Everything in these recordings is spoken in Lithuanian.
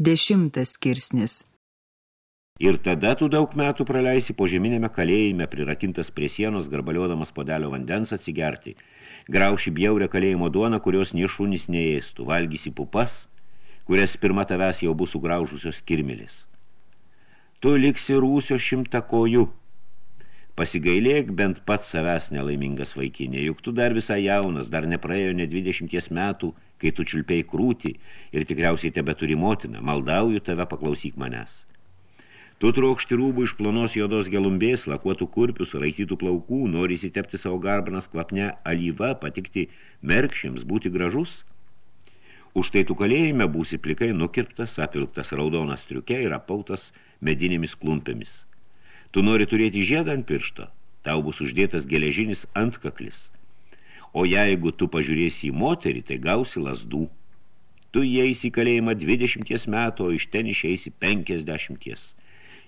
Dešimtas skirsnis Ir tada tu daug metų praleisi po žeminėme kalėjime, prirakintas prie sienos, garbaliodamas podelio vandens atsigerti. Grauši bjaurę kalėjimo duoną, kurios nie šunys neėstų. Valgysi pupas, kurias pirma tavęs jau bus sugraužusios kirmilis. Tu liksi rūsio šimta kojų, Pasigailėk bent pats savęs nelaimingas vaikinė, juk tu dar visai jaunas, dar nepraėjo ne dvidešimties metų, kai tu čiulpiai krūtį ir tikriausiai tebe turi motiną, maldauju tave, paklausyk manęs. Tu trokšti rūbų iš plonos jodos gelumbės, lakuotų kurpių, suraitytų plaukų, nori įsitepti savo garbanas kvapne alyva, patikti merkšėms, būti gražus? Už tai tu kalėjime būsi plikai nukirptas, apilktas raudonas striuke ir apautas medinėmis klumpėmis. Tu nori turėti žiedą ant piršto, tau bus uždėtas geležinis antkaklis. O jeigu tu pažiūrėsi į moterį, tai gausi lasdų. Tu įeisi į kalėjimą 20 metų, o iš ten išeisi 50.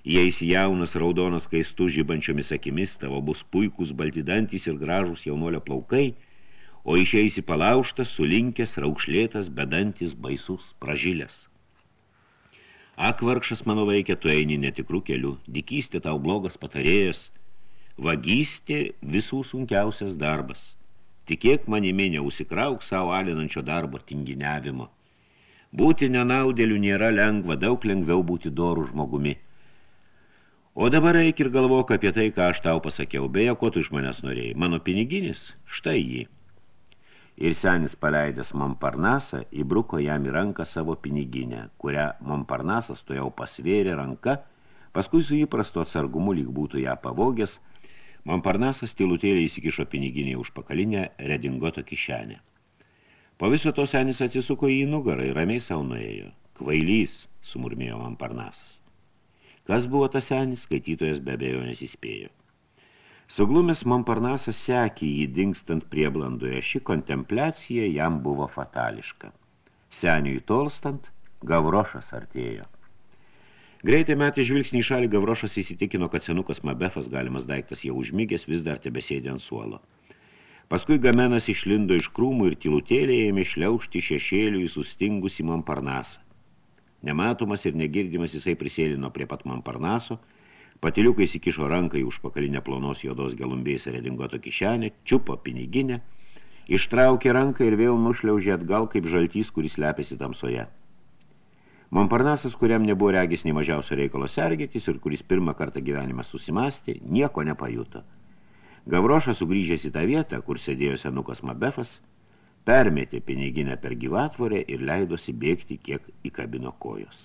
Įeisi jaunas raudonas kaistų žibančiomis akimis, tavo bus puikus baltidantis ir gražus jaunolio plaukai, o išeisi palauštas, sulinkęs, raukšlėtas, bedantis, baisus, pražilęs. Ak, vargšas mano vaikė, tu eini netikrų kelių, dikystė tau blogas patarėjas, vagystė visų sunkiausias darbas. Tikėk manimi, neusikrauk savo alinančio darbo tinginiavimo. Būti nenaudėlių nėra lengva, daug lengviau būti dorų žmogumi. O dabar eik ir galvok apie tai, ką aš tau pasakiau. Beje, ko tu iš manęs norėjai? Mano piniginis? Štai jį ir senis paleidęs Momparnasą įbruko jam į ranką savo piniginę, kurią Momparnasas to jau pasvėrė ranka, paskui su įprasto atsargumu lyg būtų ją pavogęs, Momparnasas tylutėlį įsikišo piniginį už pakalinę redingoto kišenę. Po viso to senis atsisuko į nugarą ir ramiai savo nuėjo. Kvailys, sumurmėjo Momparnasas. Kas buvo tas senis, skaitytojas be abejo nesispėjo. Suglumęs Momparnasas sekė jį dingstant prieblandoje. Ši kontempliacija jam buvo fatališka. Seniui tolstant, Gavrošas artėjo. Greitai metė žvilgsnį į šalį Gavrošas įsitikino, kad senukas Mabefas galimas daiktas jau užmygęs vis dar tebesėdė ant suolo. Paskui Gamenas išlindo iš krūmų ir tylutėlė ėmė šliaužti šešėlių į sustingusį Momparnasą. Nematomas ir negirdimas jisai prisėlino prie pat Momparnaso, Patiliukai įsikišo ranką į užpakalinę plonos juodos gelumbės redingoto kišenę, čiupo piniginę, ištraukė ranką ir vėl nušliaužė atgal kaip žaltys, kuris lepiasi tamsoje. Momparnasas, kuriam nebuvo regis nei mažiausio reikalo sergėtis ir kuris pirmą kartą gyvenimą susimastė, nieko nepajuto. Gavrošas sugrįžęs į tą vietą, kur sėdėjo senukas Mabefas, permėtė piniginę per gyvatvorę ir leidosi bėgti, kiek įkabino kojos.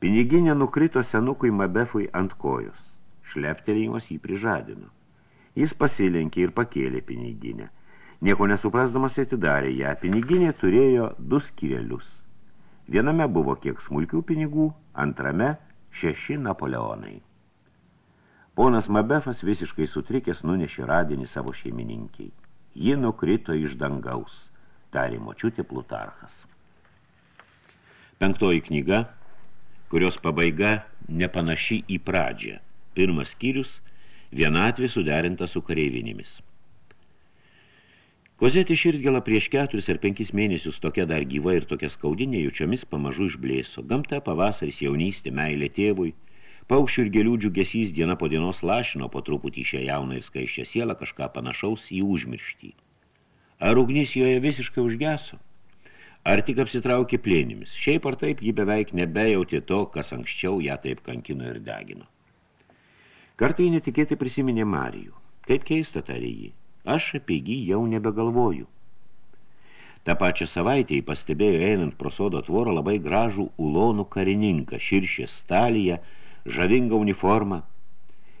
Piniginė nukrito senukui Mabefui ant kojos. Šleptelėjimas jį prižadino. Jis pasilenkė ir pakėlė piniginę. Nieko nesuprasdamas atidarė ją. Piniginė turėjo du skirelius. Viename buvo kiek smulkių pinigų, antrame šeši Napoleonai. Ponas Mabefas visiškai sutrikęs nunešė radinį savo šeimininkiai. Ji nukrito iš dangaus, tarė močiutė Plutarchas. Penktoji knyga – kurios pabaiga nepanaši į pradžią. Pirmas skyrius – vienatvė suderinta su kareivinimis. Kozetė širdgela prieš keturis ar penkis mėnesius tokia dar gyva ir tokia skaudinė jaučiomis pamažu išblėso. Gamta, pavasaris, jaunystė, meilė tėvui, paukščių ir gėlių džiugesys diena po dienos lašino po truputį šią jauną ir skaiščią sielą kažką panašaus į užmirštį. Ar ugnis joje visiškai užgeso? ar tik apsitraukė plėnimis. Šiaip ar taip ji beveik nebejautė to, kas anksčiau ją taip kankino ir degino. Kartai netikėtai prisiminė Marijų. Kaip keista tarė jį. Aš apie jį jau nebegalvoju. Ta pačią savaitę jį pastebėjo einant pro sodo tvorą labai gražų ulonų karininką, širšė stalyje, žavingą uniformą,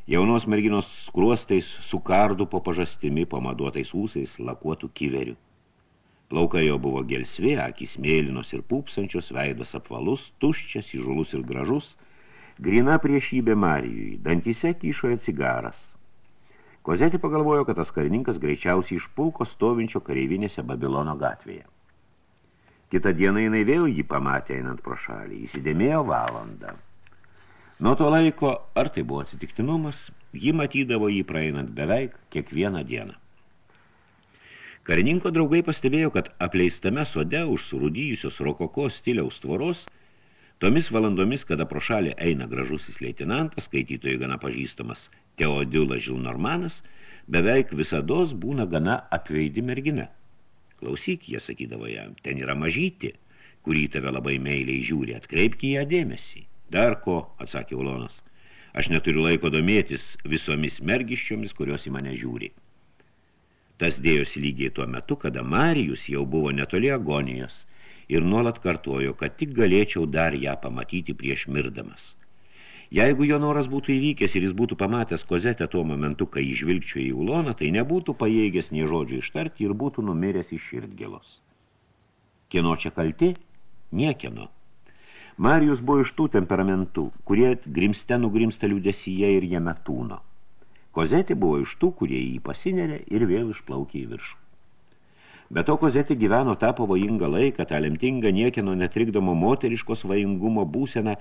jaunos merginos skruostais su kardu po pažastimi, pamaduotais ūsais, lakuotų kiverių. Plaukai jo buvo gelsvi, akis mėlynos ir pūpsančios, veidas apvalus, tuščias, įžulus ir gražus, grina priešybė Marijui, dantyse kyšoja cigaras. Kozetė pagalvojo, kad tas karininkas greičiausiai iš pulko stovinčio kareivinėse Babilono gatvėje. Kitą dieną jinai vėl jį pamatė einant pro šalį, įsidėmėjo valandą. Nuo to laiko, ar tai buvo atsitiktinumas, ji matydavo jį praeinant beveik kiekvieną dieną. Karininko draugai pastebėjo, kad apleistame sode už surūdyjusios rokoko stiliaus tvoros Tomis valandomis, kada pro šalį eina gražusis leitinantas, skaitytojai gana pažįstamas Teodilas Žilnormanas, beveik visados būna gana atveidi mergina. Klausyk, jie sakydavo jam, ten yra mažyti, kurį tave labai meiliai žiūri, atkreipki ją dėmesį. Dar ko, atsakė Ulonas, aš neturiu laiko domėtis visomis mergiščiomis, kurios į mane žiūri. Tas dėjosi lygiai tuo metu, kada Marijus jau buvo netoli agonijos ir nuolat kartojo, kad tik galėčiau dar ją pamatyti prieš mirdamas. Jeigu jo noras būtų įvykęs ir jis būtų pamatęs kozetę tuo momentu, kai išvilgčio į uloną, tai nebūtų pajėgęs nie žodžių ištarti ir būtų numiręs iš širdgėlos. Kieno čia kalti? Niekieno. Marijus buvo iš tų temperamentų, kurie grimste nugrimsta liūdesyje ir jame tūno. Kozetė buvo iš tų, kurie jį pasinerė ir vėl išplaukė į viršų. Be to Kozetė gyveno tą pavojingą laiką, tą lemtingą niekino netrikdomo moteriškos vajingumo būseną,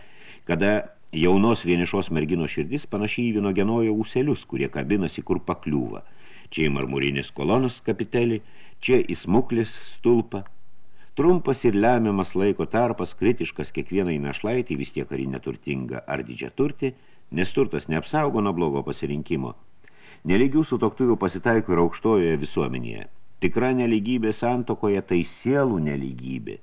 kada jaunos vienišos merginos širdis panašiai vienogenojo ūselius, kurie kabinasi kur pakliūva. Čia į marmurinis kolonos kapitelį, čia į smuklis stulpą. Trumpas ir lemiamas laiko tarpas, kritiškas kiekvienai našlaitį, vis tiek ar neturtinga ar didžia turti, nes turtas neapsaugo nuo blogo pasirinkimo. Nelygių sutoktuvių pasitaiko ir aukštojoje visuomenėje. Tikra neligybė santokoje tai sielų neligybė.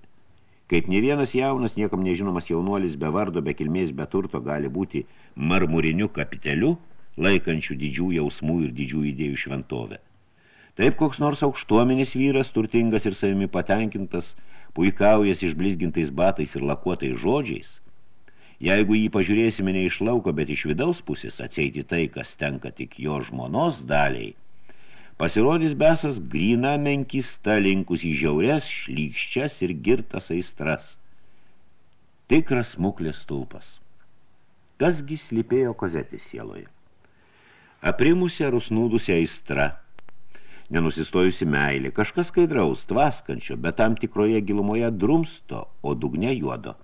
Kaip ne vienas jaunas, niekam nežinomas jaunuolis be vardo, be kilmės, be turto gali būti marmuriniu kapiteliu, laikančių didžių jausmų ir didžių idėjų šventovę. Taip koks nors aukštuomenis vyras, turtingas ir savimi patenkintas, puikaujas išblizgintais batais ir lakuotais žodžiais, jeigu jį pažiūrėsime ne iš lauko, bet iš vidaus pusės atseiti tai, kas tenka tik jo žmonos daliai, pasirodys besas grina menkista linkus į žiaures, šlykščias ir girtas aistras. Tikras smuklės stulpas. Kasgi slipėjo kozetis sieloje? Aprimusią rusnūdusią aistra, nenusistojusi meilė, kažkas skaidraus, tvaskančio, bet tam tikroje gilumoje drumsto, o dugne juodo.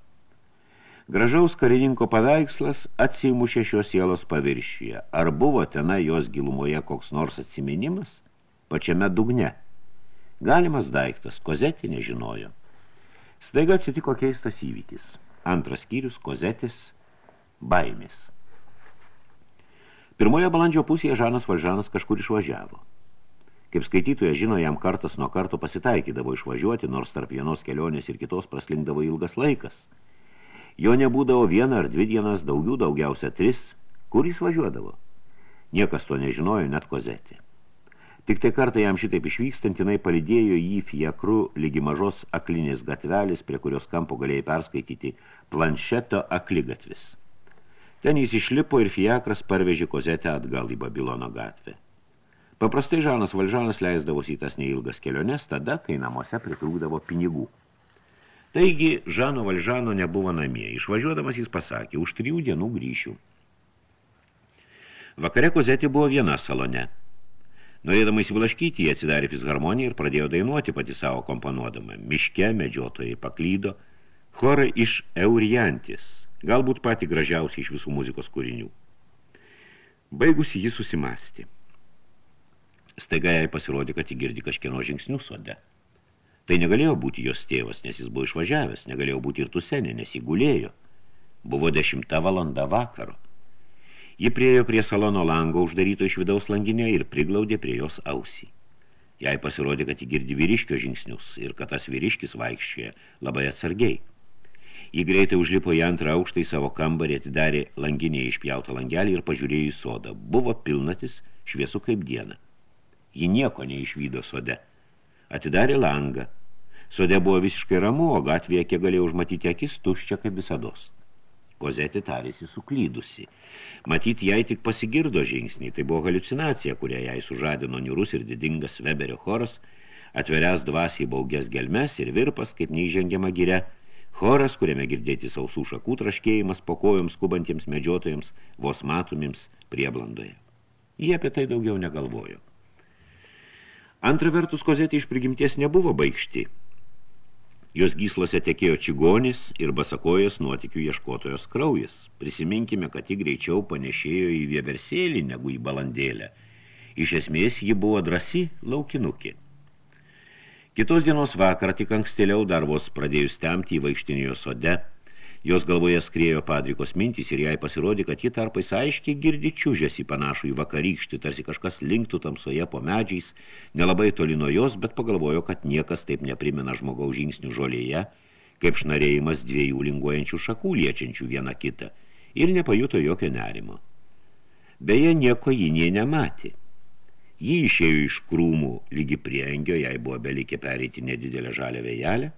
Gražaus karininko paveikslas atsimušė šios sielos paviršyje. Ar buvo tenai jos gilumoje koks nors atsiminimas? Pačiame dugne. Galimas daiktas, kozetė nežinojo. Staiga atsitiko keistas įvykis. Antras skyrius, kozetis, baimės. Pirmoje balandžio pusėje Žanas Valžanas kažkur išvažiavo. Kaip skaitytoje žino, jam kartas nuo karto pasitaikydavo išvažiuoti, nors tarp vienos kelionės ir kitos praslinkdavo ilgas laikas. Jo nebūdavo vieną ar dvi dienas, daugiau daugiausia tris, kur jis važiuodavo. Niekas to nežinojo, net kozetė. Tik tai kartą jam šitaip išvykstant, jinai palidėjo jį fiakru lygi mažos aklinės gatvelis, prie kurios kampo galėjai perskaityti planšeto akligatvis. Ten jis išlipo ir fiakras parvežė kozetę atgal į Babilono gatvę. Paprastai Žanas Valžanas leisdavosi į tas neilgas keliones tada, kai namuose pritrūkdavo pinigų. Taigi, Žano Valžano nebuvo namie. Išvažiuodamas jis pasakė, už trijų dienų grįšiu. Vakare kozetė buvo viena salone – Norėdama įsiblaškyti, jie atsidarė fisharmoniją ir pradėjo dainuoti pati savo komponuodama. Miške medžiotojai paklydo. Chorą iš Euriantis, galbūt pati gražiausia iš visų muzikos kūrinių. Baigusi jį susimasti. Staiga jai pasirodė, kad jį girdi kažkieno žingsnių sode. Tai negalėjo būti jos tėvas, nes jis buvo išvažiavęs, negalėjo būti ir tusenė, nes jį gulėjo. Buvo dešimta valanda vakaro. Ji priejo prie salono lango uždaryto iš vidaus langinio ir priglaudė prie jos ausį. Jai pasirodė, kad ji girdi vyriškio žingsnius ir kad tas vyriškis vaikščioje labai atsargiai. Ji greitai užlipo į antrą aukštą į savo kambarį, atidarė langinėje išpjautą langelį ir pažiūrėjo į sodą. Buvo pilnatis, šviesu kaip diena. Ji nieko neišvydo sode. Atidarė langą. Sode buvo visiškai ramu, o gatvėje, kiek galėjo užmatyti akis, tuščia kaip visados. Kozetė tarėsi suklydusi. Matyt, jai tik pasigirdo žingsniai, tai buvo halucinacija, kurią jai sužadino niurus ir didingas Weberio choras, atveręs dvasiai baugės gelmes ir virpas, kaip neįžengiama gire, choras, kuriame girdėti sausų šakų traškėjimas po kojoms skubantiems medžiotojams, vos matomiems prieblandoje. Jie apie tai daugiau negalvojo. Antra vertus, kozetė iš prigimties nebuvo baigšti, Jos gyslose tekėjo čigonis ir basakojas nuotikių ieškotojos kraujas. Prisiminkime, kad ji greičiau panešėjo į vieversėlį negu į balandėlę. Iš esmės ji buvo drasi laukinukė. Kitos dienos vakarą tik ankstėliau dar vos pradėjus temti į vaikštinėjo sode, Jos galvoje skrėjo padrikos mintys ir jai pasirodė, kad ji tarpais aiškiai girdi čiūžęs į panašų į vakarykštį, tarsi kažkas linktų tamsoje po medžiais, nelabai toli nuo jos, bet pagalvojo, kad niekas taip neprimena žmogaus žingsnių žolėje, kaip šnarėjimas dviejų linguojančių šakų liečiančių vieną kitą, ir nepajuto jokio nerimo. Beje, nieko ji nie nematė. Ji išėjo iš krūmų lygi priengio, jai buvo belikė pereiti nedidelę žalę vėjelę,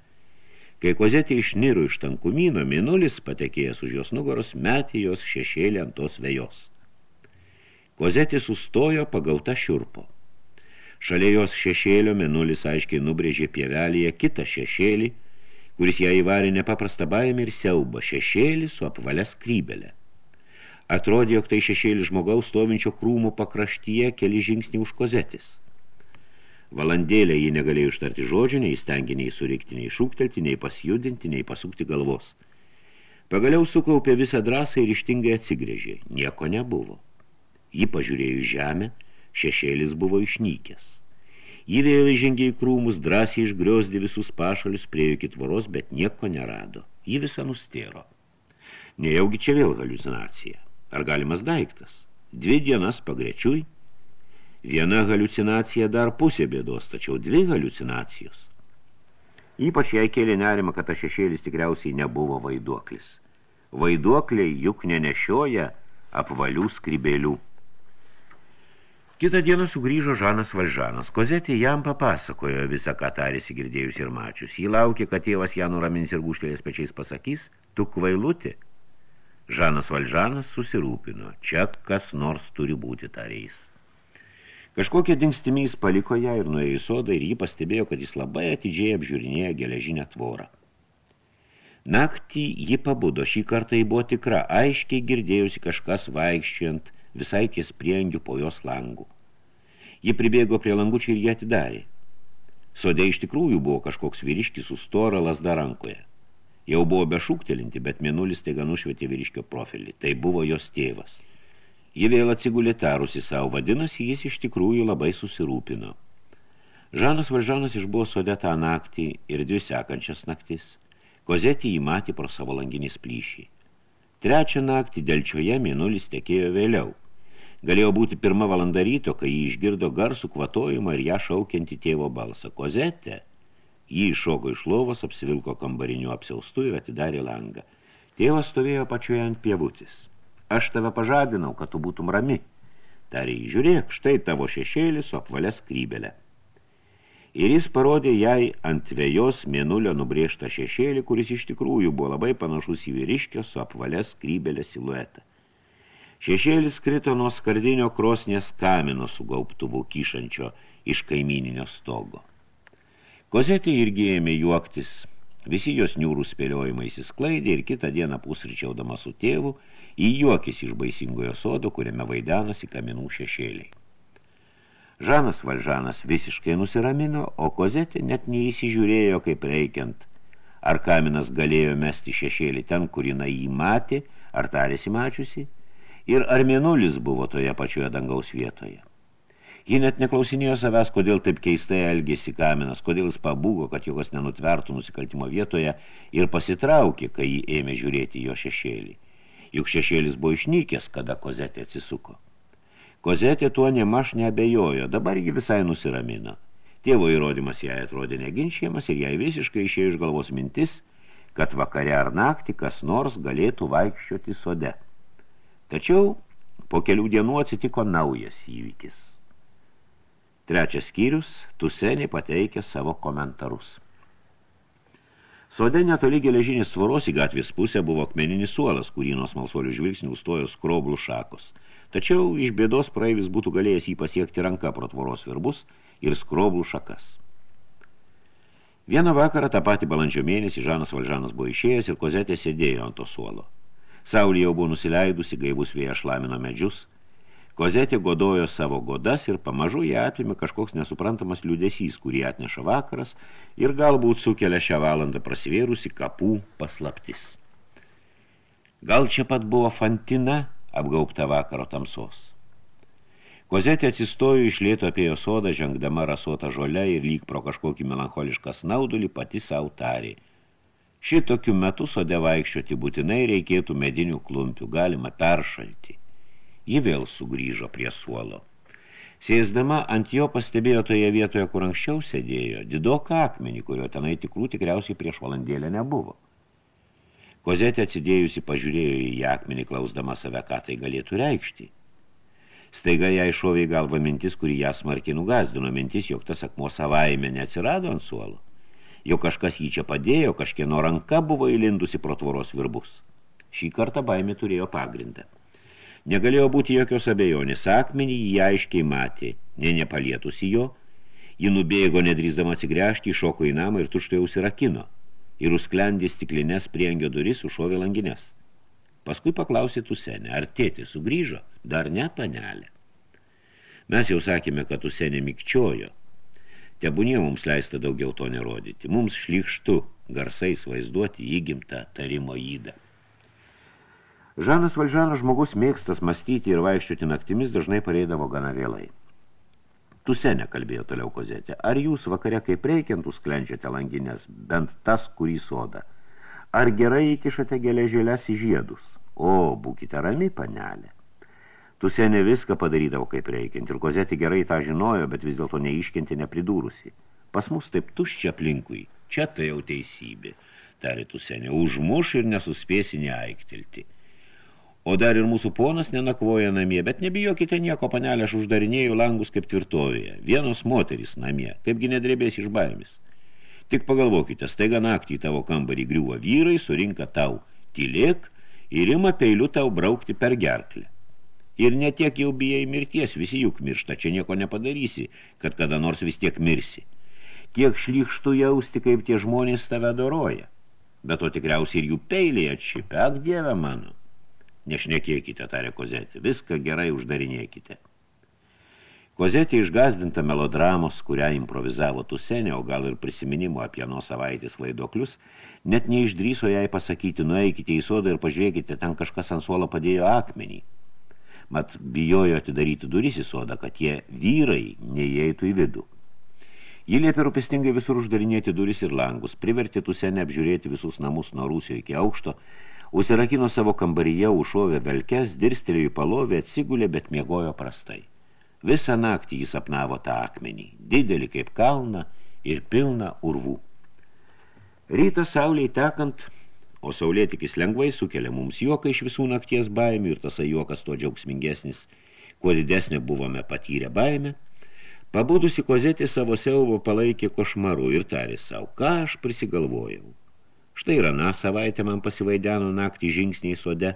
Kai kozetė išniro iš tankumyno, minulis, patekėjęs už jos nugaros, metė jos šešėlį ant tos vėjos. Kozetė sustojo pagauta šiurpo. Šalia jos šešėlio minulis aiškiai nubrėžė pievelėje kitą šešėlį, kuris ją įvarė nepaprastą baimę ir siaubą šešėlį su apvalia skrybelė. Atrodė, jog tai šešėlis žmogaus stovinčio krūmų pakraštyje keli žingsnį už kozetis. Valandėlę jį negalėjo ištarti žodžių, nei stengė nei surikti, nei šūktelti, nei pasjudinti, nei pasukti galvos. Pagaliau sukaupė visą drąsą ir ištingai atsigrėžė. Nieko nebuvo. Ji pažiūrėjo į žemę, šešėlis buvo išnykęs. Ji vėl įžengė į krūmus, drąsiai išgriozdė visus pašalius, priejo iki tvoros, bet nieko nerado. Ji visą nustėro. Nejaugi čia vėl haliucinacija. Ar galimas daiktas? Dvi dienas pagrečiui Viena haliucinacija dar pusė bėdos, tačiau dvi haliucinacijos. Ypač jai kėlė nerima, kad tas šešėlis tikriausiai nebuvo vaiduoklis. Vaiduokliai juk nenešioja apvalių skrybėlių. Kitą dieną sugrįžo Žanas Valžanas. Kozetė jam papasakojo visą, ką tarėsi girdėjus ir mačius. Jį laukė, kad tėvas ją nuramins ir guštelės pečiais pasakys, tu kvailutė. Žanas Valžanas susirūpino, čia kas nors turi būti tariais. Kažkokie dingstimys paliko ją ir nuėjo į sodą ir jį pastebėjo, kad jis labai atidžiai apžiūrinėja geležinę tvorą. Naktį ji pabudo, šį kartą jį buvo tikra, aiškiai girdėjusi kažkas vaikščiant visai ties priengių po jos langų. Ji pribėgo prie langučių ir jį atidarė. Sode iš tikrųjų buvo kažkoks vyriškis su stora lasda rankoje. Jau buvo bešūktelinti, bet mėnulis taiga nušvietė vyriškio profilį. Tai buvo jos tėvas. Ji vėl atsigulė tarusi savo, vadinasi, jis iš tikrųjų labai susirūpino. Žanas Valžanas išbuvo sode tą naktį ir dvi sekančias naktis. Kozetį jį matė pro savo langinį splyšį. Trečią naktį delčioje mėnulis tekėjo vėliau. Galėjo būti pirma valanda ryto, kai jį išgirdo garsų kvatojimą ir ją šaukianti tėvo balsą. Kozetė! Jį iššoko iš lovos, apsivilko kambariniu apsiaustu ir atidarė langą. Tėvas stovėjo pačioje ant pievutis. Aš tave pažadinau, kad tu būtum rami. Tarė, žiūrėk, štai tavo šešėlis su apvalė skrybelė. Ir jis parodė jai ant vėjos mėnulio nubrėžtą šešėlį, kuris iš tikrųjų buvo labai panašus į vyriškio su apvalė skrybelė siluetą. Šešėlis krito nuo skardinio krosnės kamino su gaubtuvu kyšančio iš kaimininio stogo. Kozetė irgi ėmė juoktis. Visi jos niūrų spėliojimai įsisklaidė ir kitą dieną pusryčiaudama su tėvu – į juokis iš baisingojo sodo, kuriame vaidanosi kaminų šešėliai. Žanas Valžanas visiškai nusiramino, o kozetė net neįsižiūrėjo kaip reikiant, ar kaminas galėjo mesti šešėlį ten, kur jinai jį matė, ar tarėsi mačiusi, ir ar mėnulis buvo toje pačioje dangaus vietoje. Ji net neklausinėjo savęs, kodėl taip keistai elgėsi kaminas, kodėl jis pabūgo, kad jokas nenutvertų nusikaltimo vietoje ir pasitraukė, kai jį ėmė žiūrėti jo šešėlį juk šešėlis buvo išnykęs, kada kozetė atsisuko. Kozetė tuo nemaž neabejojo, dabar ji visai nusiramino. Tėvo įrodymas jai atrodė neginčiamas ir jai visiškai išėjo iš galvos mintis, kad vakare ar naktį kas nors galėtų vaikščioti sode. Tačiau po kelių dienų atsitiko naujas įvykis. Trečias skyrius, Tusenė pateikė savo komentarus. Sode netoli geležinės tvoros į gatvės pusę buvo akmeninis suolas, kurį nuo smalsuolių žvilgsnių užstojo skroblų šakos. Tačiau iš bėdos praeivis būtų galėjęs jį pasiekti ranka pro tvoros virbus ir skroblų šakas. Vieną vakarą tą patį balandžio mėnesį Žanas Valžanas buvo išėjęs ir kozetė sėdėjo ant to suolo. Saulė jau buvo nusileidusi, gaivus vėjas šlamino medžius – Kozetė godojo savo godas ir pamažu ją atvimė kažkoks nesuprantamas liūdesys, kurį atneša vakaras ir galbūt sukelia šią valandą prasivėrusi kapų paslaptis. Gal čia pat buvo Fantina apgaubta vakaro tamsos. Kozetė atsistojo iš lėto apie jo sodą, žengdama rasuotą žolę ir lyg pro kažkokį melancholišką snaudulį pati savo tarė. Šitokiu metu sode vaikščioti būtinai reikėtų medinių klumpių, galima peršalti. Ji vėl sugrįžo prie suolo. Sėsdama ant jo pastebėjo toje vietoje, kur anksčiau sėdėjo, didoką akmenį, kurio tenai tikrų tikriausiai prieš valandėlę nebuvo. Kozetė atsidėjusi pažiūrėjo į akmenį, klausdama save, ką tai galėtų reikšti. Staiga ją iššovė galva mintis, kuri ją smarkiai nugazdino mintis, jog tas akmuo savaime neatsirado ant suolo jau kažkas jį čia padėjo, kažkieno ranka buvo įlindusi pro tvoros virbus. Šį kartą baimė turėjo pagrindą. Negalėjo būti jokios abejonės, akmenį jį aiškiai matė, ne nepalietusi jo, ji nubėgo nedrįzdama atsigręžti, iššoko į namą ir tuštai užsirakino, ir užsklendė stiklinės priengio duris užšovė langinės. Paskui paklausė Tusenė, ar tėtis sugrįžo, dar ne panelė. Mes jau sakėme, kad Tusenė mikčiojo, Tebūnie mums leista daugiau to nerodyti. Mums šlikštu garsais vaizduoti įgimtą tarimo įdą. Žanas Valžanas žmogus mėgstas mąstyti ir vaikščioti naktimis dažnai pareidavo gana vėlai. Tu senė, kalbėjo toliau kozetė, ar jūs vakare kaip reikiantų sklendžiate langinės, bent tas, kurį soda? Ar gerai įkišate geležėlės į žiedus? O, būkite rami, panelė. Tusenė viską padarydavo kaip reikiant ir kozetė gerai tą žinojo, bet vis dėlto neiškenti nepridūrusi. Pas mus taip tuščia aplinkui, čia tai jau teisybė, tarė Tusenė, užmuš ir nesuspėsi neaiktilti. O dar ir mūsų ponas nenakvoja namie, bet nebijokite nieko, panelė, aš uždarinėjau langus kaip tvirtovėje. Vienos moterys namie, kaipgi nedrebės iš baimės. Tik pagalvokite, staiga naktį tavo kambarį griuvo vyrai, surinka tau tylėk ir ima peiliu tau braukti per gerklę. Ir netiek jau bijai mirties, visi juk miršta, čia nieko nepadarysi, kad kada nors vis tiek mirsi. Kiek šlykštų jausti, kaip tie žmonės tave doroja. Bet to tikriausiai ir jų peiliai atšipia, ak dieve mano. Nešnekėkite, tarė Kozetė, viską gerai uždarinėkite. Kozetė išgazdinta melodramos, kurią improvizavo Tusenė, o gal ir prisiminimo apie nuo savaitės vaidoklius, net neišdryso jai pasakyti, nueikite į sodą ir pažiūrėkite, ten kažkas ant suolo padėjo akmenį mat bijojo atidaryti duris į sodą, kad tie vyrai neįeitų į vidų. Ji liepė rūpestingai visur uždarinėti duris ir langus, privertė tusenę apžiūrėti visus namus nuo rūsio iki aukšto, užsirakino savo kambaryje, užšovė belkes, dirstelėjo į palovę, atsigulė, bet miegojo prastai. Visą naktį jis apnavo tą akmenį, didelį kaip kalną ir pilną urvų. Rytą saulėj tekant o saulėtikis lengvai sukelia mums juoką iš visų nakties baimių ir tasai juokas to džiaugsmingesnis, kuo didesnė buvome patyrę baimę, pabudusi kozetė savo siaubo palaikė košmaru ir tarė savo, ką aš prisigalvojau. Štai ir aną savaitę man pasivaideno naktį žingsniai sode,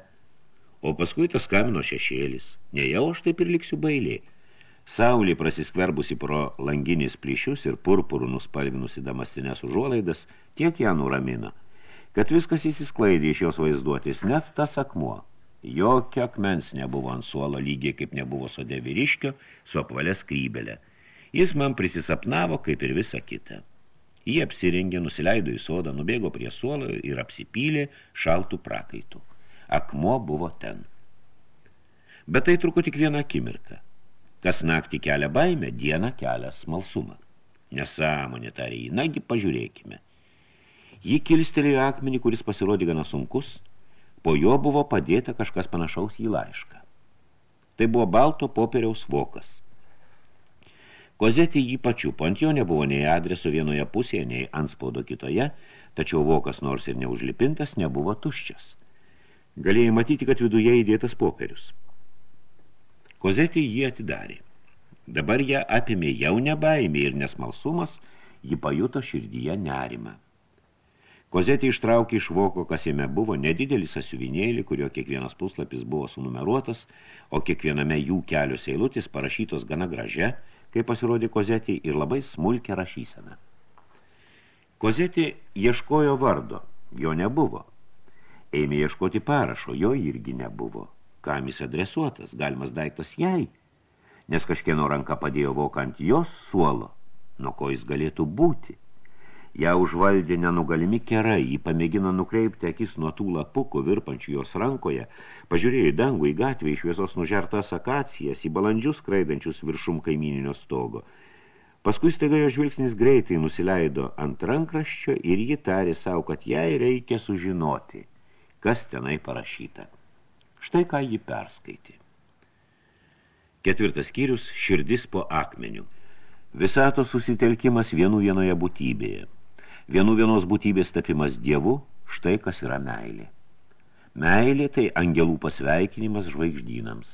o paskui tas kamino šešėlis, nejau aš taip ir liksiu bailė. Saulė prasiskverbusi pro langinis plyšius ir purpurų nuspalvinusi damastinės užuolaidas, tiek ją nuramino – kad viskas įsisklaidė iš jos vaizduotis, net tas akmuo. Jokio akmens nebuvo ant suolo lygiai, kaip nebuvo sode vyriškio su apvalė skrybelė. Jis man prisisapnavo, kaip ir visa kita. Jie apsirengė, nusileido į sodą, nubėgo prie suolo ir apsipylė šaltų prakaitų. Akmuo buvo ten. Bet tai truko tik vieną akimirką. Kas naktį kelia baimę, dieną kelia smalsumą. Nesąmonė tarė, nagi pažiūrėkime. Ji kilstelėjo akmenį, kuris pasirodė gana sunkus, po jo buvo padėta kažkas panašaus į laišką. Tai buvo balto popieriaus vokas. Kozetė jį pačiupo, ant jo nebuvo nei adreso vienoje pusėje, nei anspaudo kitoje, tačiau vokas nors ir neužlipintas, nebuvo tuščias. Galėjai matyti, kad viduje įdėtas popierius. Kozetė jį atidarė. Dabar ją apėmė jau nebaimė ir nesmalsumas, ji pajuto širdyje nerimą. Kozetė ištraukė iš voko, kas jame buvo, nedidelis sasiuvinėlį, kurio kiekvienas puslapis buvo sunumeruotas, o kiekviename jų kelios eilutės parašytos gana gražia, kai pasirodė Kozetė ir labai smulkia rašysena. Kozetė ieškojo vardo, jo nebuvo. Ėmė ieškoti parašo, jo irgi nebuvo. Kam jis adresuotas, galimas daiktas jai, nes kažkieno ranka padėjo voką ant jos suolo, nuo ko jis galėtų būti – Ja užvaldė nenugalimi kerai, jį pamėgino nukreipti akis nuo tų lapukų virpančių jos rankoje, pažiūrėjo į dangų, į gatvę, iš šviesos nužertas akacijas, į balandžius skraidančius viršum kaimininio stogo. Paskui staiga jo žvilgsnis greitai nusileido ant rankraščio ir ji tarė savo, kad jai reikia sužinoti, kas tenai parašyta. Štai ką ji perskaitė. Ketvirtas skyrius – širdis po akmeniu. Visato susitelkimas vienų vienoje būtybėje. Vienų vienos būtybės tapimas dievu, štai kas yra meilė. Meilė tai angelų pasveikinimas žvaigždynams.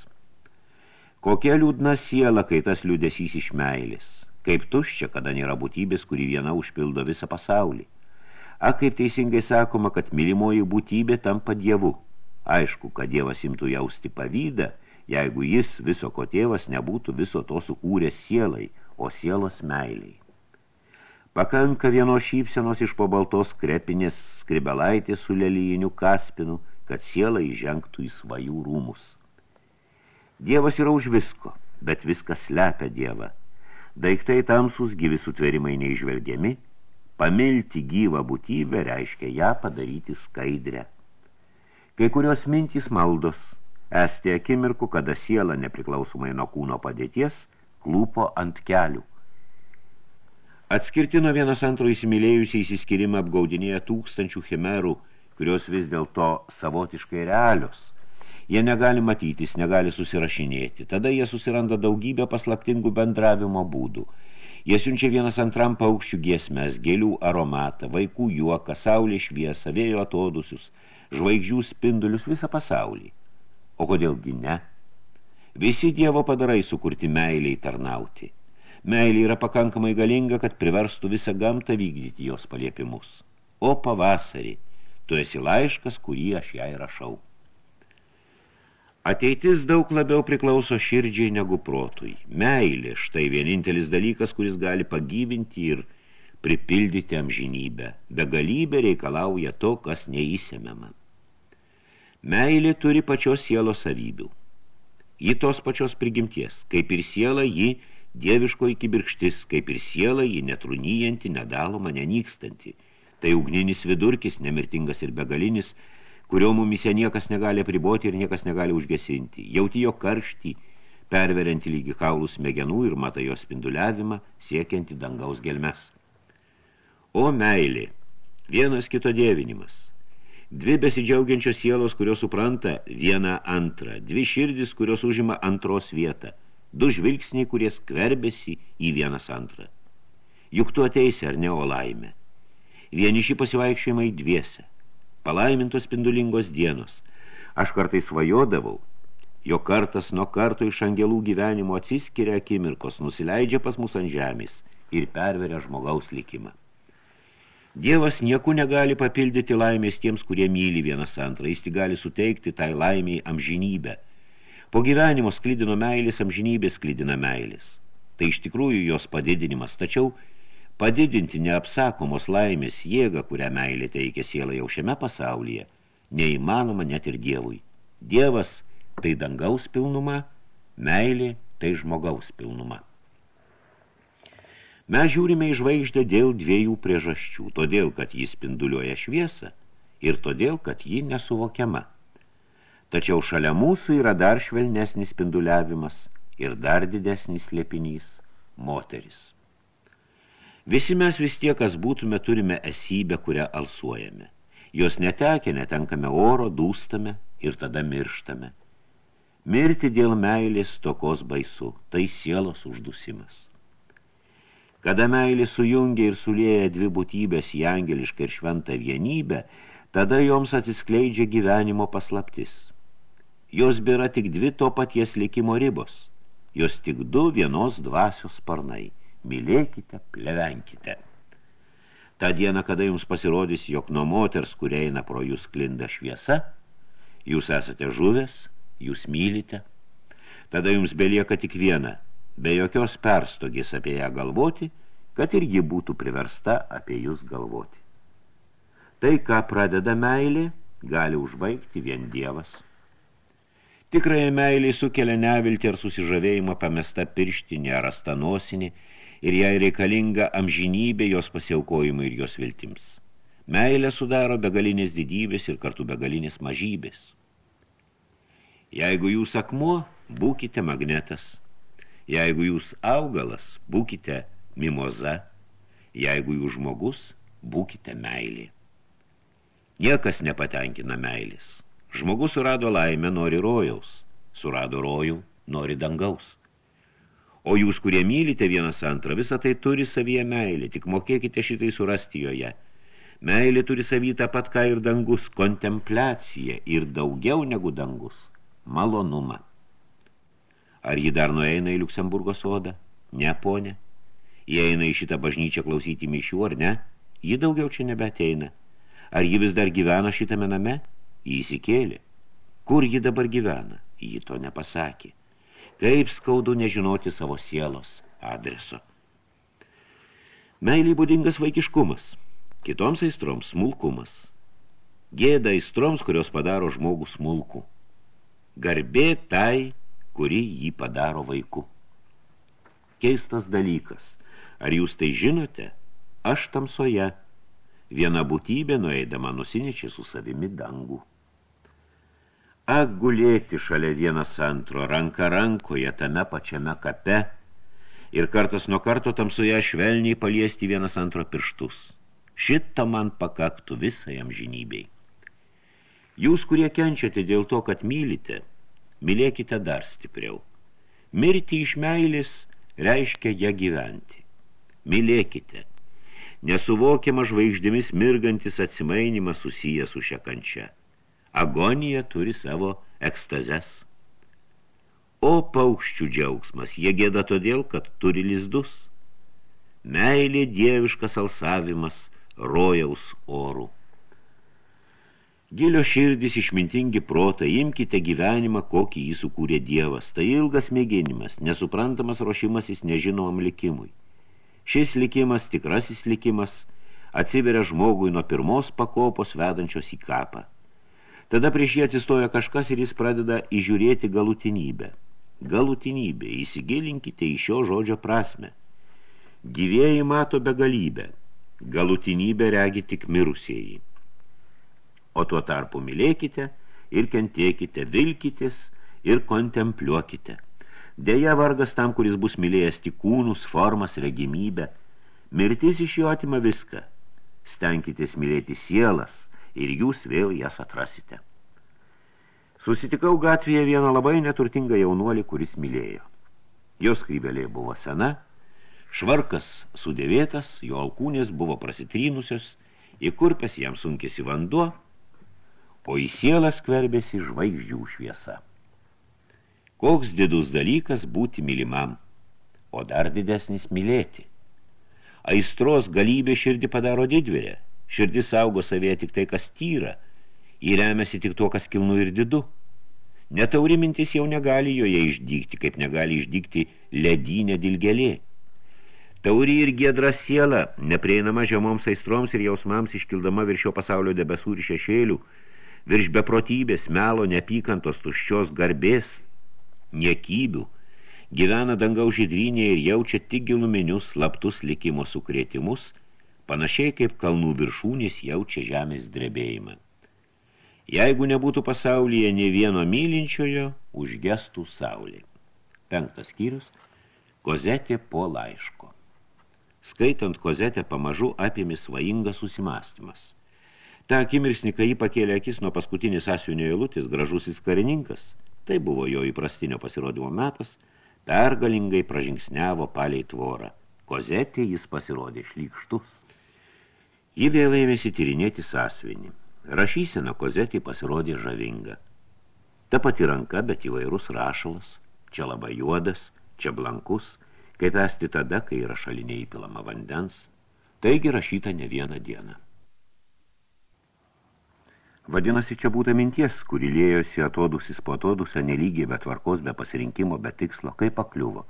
Kokia liūdna siela, kai tas liūdesys iš meilės. Kaip tuščia, kada nėra būtybės, kuri viena užpildo visą pasaulį. A, kaip teisingai sakoma, kad mylimoji būtybė tampa dievu. Aišku, kad dievas imtų jausti pavydą, jeigu jis viso ko tėvas nebūtų viso to sukūręs sielai – o sielos meiliai. Pakanka vienos šypsenos iš po baltos krepinės skribelaitės su lelyjiniu kaspinu, kad siela įžengtų į svajų rūmus. Dievas yra už visko, bet viskas slepia Dievą. Daiktai tamsus gyvi sutverimai neižvelgiami, pamilti gyvą būtybę reiškia ją padaryti skaidrę. Kai kurios mintys maldos, esti akimirku, kada siela nepriklausomai nuo kūno padėties – klūpo ant kelių. Atskirti nuo vienas antro įsimylėjusiai įsiskirimą apgaudinėja tūkstančių chimerų, kurios vis dėlto savotiškai realios. Jie negali matytis, negali susirašinėti. Tada jie susiranda daugybę paslaptingų bendravimo būdų. Jie siunčia vienas antram paukščių giesmės, gėlių aromatą, vaikų juoką, saulės šviesą, vėjo atodusius, žvaigždžių spindulius visą pasaulį. O kodėlgi ne? Visi Dievo padarai sukurti meiliai tarnauti. Meilė yra pakankamai galinga, kad priverstų visą gamtą vykdyti jos paliepimus. O pavasarį, tu esi laiškas, kurį aš jai rašau. Ateitis daug labiau priklauso širdžiai negu protui. Meilė, štai vienintelis dalykas, kuris gali pagyvinti ir pripildyti amžinybę. Begalybė reikalauja to, kas neįsėmiama. Meilė turi pačios sielos savybių. Ji tos pačios prigimties, kaip ir siela ji dieviškoji kibirkštis, kaip ir siela ji netrunyjanti, nedaloma, nenykstanti. Tai ugninis vidurkis, nemirtingas ir begalinis, kurio mumise niekas negali priboti ir niekas negali užgesinti. Jauti jo karštį, perverianti lygi kaulų smegenų ir mata jo spinduliavimą, siekianti dangaus gelmes. O meilė, vienas kito dievinimas, Dvi besidžiaugiančios sielos, kurios supranta vieną antrą, dvi širdis, kurios užima antros vietą, du žvilgsniai, kurie skverbėsi į vienas antrą. Juk tu ateisi ar ne, o laimė. Vieniši pasivaikščiojimai dviese, palaimintos spindulingos dienos. Aš kartais svajodavau, jo kartas nuo karto iš angelų gyvenimo atsiskiria akimirkos, nusileidžia pas mus ant žemės ir perveria žmogaus likimą. Dievas nieku negali papildyti laimės tiems, kurie myli vienas antrą. Jis gali suteikti tai laimiai amžinybę. Po gyvenimo sklydino meilės, amžinybės sklydina meilės. Tai iš tikrųjų jos padidinimas, tačiau padidinti neapsakomos laimės jėgą, kurią meilė teikia sielą jau šiame pasaulyje, neįmanoma net ir Dievui. Dievas tai dangaus pilnuma, meilė tai žmogaus pilnuma. Mes žiūrime į žvaigždę dėl dviejų priežasčių. Todėl, kad jis spinduliuoja šviesą ir todėl, kad ji nesuvokiama. Tačiau šalia mūsų yra dar švelnesnis spinduliavimas ir dar didesnis slėpinys – moteris. Visi mes vis tiek, kas būtume, turime esybę, kurią alsuojame. Jos netekę, netenkame oro, dūstame ir tada mirštame. Mirti dėl meilės tokos baisu, tai sielos uždusimas. Kada meilė sujungia ir sulėja dvi būtybės į angelišką ir šventą vienybę, tada joms atsiskleidžia gyvenimo paslaptis. Jos bėra tik dvi to paties likimo ribos. Jos tik du vienos dvasios sparnai. Mylėkite, plevenkite. Ta diena, kada jums pasirodys, jog nuo moters, kurie eina pro jūs klinda šviesa, jūs esate žuvęs, jūs mylite, tada jums belieka tik viena – be jokios perstogės apie ją galvoti, kad ir ji būtų priversta apie jūs galvoti. Tai, ką pradeda meilė, gali užbaigti vien Dievas. Tikrąją meilį sukelia nevilti ar susižavėjimą pamesta pirštinė ar astanosinė ir jai reikalinga amžinybė jos pasiaukojimui ir jos viltims. Meilė sudaro begalinės didybės ir kartu begalinės mažybės. Jeigu jūs akmuo, būkite magnetas – Jeigu jūs augalas, būkite mimoza, jeigu jūs žmogus, būkite meilė. Niekas nepatenkina meilės. Žmogus surado laimę, nori rojaus, surado rojų, nori dangaus. O jūs, kurie mylite vienas antrą, visą tai turi savyje meilė, tik mokėkite šitai surasti joje. Meilė turi savy tą pat ką ir dangus, kontempliacija ir daugiau negu dangus, malonumą. Ar ji dar nueina į Liuksemburgo sodą? Ne, ponė. Jie eina į šitą bažnyčią klausyti mišių, ar ne? Ji daugiau čia nebeteina. Ar ji vis dar gyvena šitame name? Ji įsikėlė. Kur ji dabar gyvena? Ji to nepasakė. Kaip skaudu nežinoti savo sielos adreso. Meiliai būdingas vaikiškumas, kitoms aistroms smulkumas. Gėda aistroms, kurios padaro žmogų smulkų. Garbė tai, kuri jį padaro vaiku. Keistas dalykas. Ar jūs tai žinote? Aš tamsoje – Viena būtybė nueidama nusinečė su savimi dangų. Ak gulėti šalia vienas antro, ranka rankoje tame pačiame kape ir kartas nuo karto tamsoje švelniai paliesti vienas antro pirštus. Šitą man pakaktų visai amžinybei. Jūs, kurie kenčiate dėl to, kad mylite, mylėkite dar stipriau. Mirti iš meilės reiškia ją gyventi. Mylėkite – nesuvokiama žvaigždėmis mirgantis atsimainimas susijęs su šia kančia. Agonija turi savo ekstazes. O paukščių džiaugsmas, jie gėda todėl, kad turi lizdus. Meilė dieviškas alsavimas rojaus orų. Gilio širdis išmintingi protai, imkite gyvenimą, kokį jį sukūrė Dievas. Tai ilgas mėginimas, nesuprantamas rošimasis nežinomam likimui. Šis likimas, tikrasis likimas, atsiveria žmogui nuo pirmos pakopos vedančios į kapą. Tada prieš jį atsistoja kažkas ir jis pradeda įžiūrėti galutinybę. Galutinybė, įsigilinkite į šio žodžio prasme. Gyvėjai mato begalybę, galutinybę regi tik mirusieji. O tuo tarpu mylėkite ir kentėkite, vilkitės ir kontempliuokite – Deja vargas tam, kuris bus mylėjęs tik kūnus, formas, regimybę. Mirtis iš jo atima viską. Stenkitės mylėti sielas ir jūs vėl jas atrasite. Susitikau gatvėje vieną labai neturtingą jaunuolį, kuris mylėjo. Jos skrybelė buvo sena, švarkas sudėvėtas, jo alkūnės buvo prasitrynusios, į kurpes jam sunkėsi vanduo, o į sielą skverbėsi žvaigždžių šviesa. Koks didus dalykas būti mylimam, o dar didesnis mylėti. Aistros galybė širdį padaro didvėrę, širdis saugo savėje tik tai, kas tyra, įremiasi tik tuo, kas kilnu ir didu. Netauri mintis jau negali joje išdygti, kaip negali išdygti ledynė dilgelė. Tauri ir giedra siela, neprieinama žemoms aistroms ir jausmams iškildama virš šio pasaulio debesų ir šešėlių, virš beprotybės, melo, neapykantos, tuščios garbės, niekybių, gyvena dangaus žydrynėje ir jaučia tik giluminius slaptus likimo sukrėtimus, panašiai kaip kalnų viršūnės jaučia žemės drebėjimą. Jeigu nebūtų pasaulyje ne vieno mylinčiojo, užgestų saulė. Penktas skyrius – Kozetė po laiško. Skaitant kozetę pamažu apėmė svajingas susimastymas. Ta akimirksnį, kai jį pakėlė akis nuo paskutinės asiunio eilutės, gražusis karininkas – Tai buvo jo įprastinio pasirodymo metas, pergalingai pražingsnevo palei tvorą. Kozetė jis pasirodė šlykštus. Ji vėl ėmėsi tyrinėti sąsvinį. Rašysena kozetė pasirodė žavinga. Ta pati ranka, bet įvairus rašalas, čia labai juodas, čia blankus, kaip esti tada, kai yra šaliniai įpilama vandens, taigi rašyta ne vieną dieną. Vadinasi, čia būta minties, kuri lėjosi atodusis po atodusio nelygiai, be tvarkos, be pasirinkimo, be tikslo, kaip pakliuvo.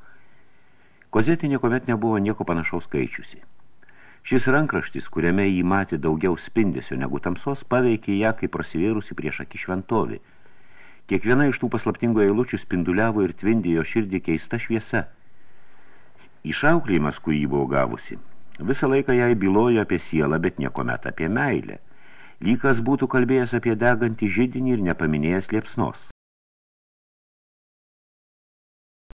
Kozetė niekomet nebuvo nieko panašaus skaičiusi. Šis rankraštis, kuriame jį matė daugiau spindesio negu tamsos, paveikė ją kaip prasivėrusi prieš akį šventovį. Kiekviena iš tų paslaptingų eilučių spinduliavo ir tvindėjo širdį keista šviesa. Išauklėjimas, kurį buvo gavusi, visą laiką jai bylojo apie sielą, bet niekomet apie meilę – lygas būtų kalbėjęs apie degantį žydinį ir nepaminėjęs liepsnos.